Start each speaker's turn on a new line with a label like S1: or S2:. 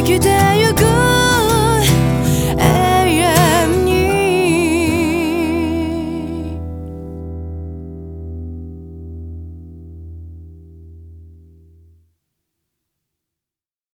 S1: güder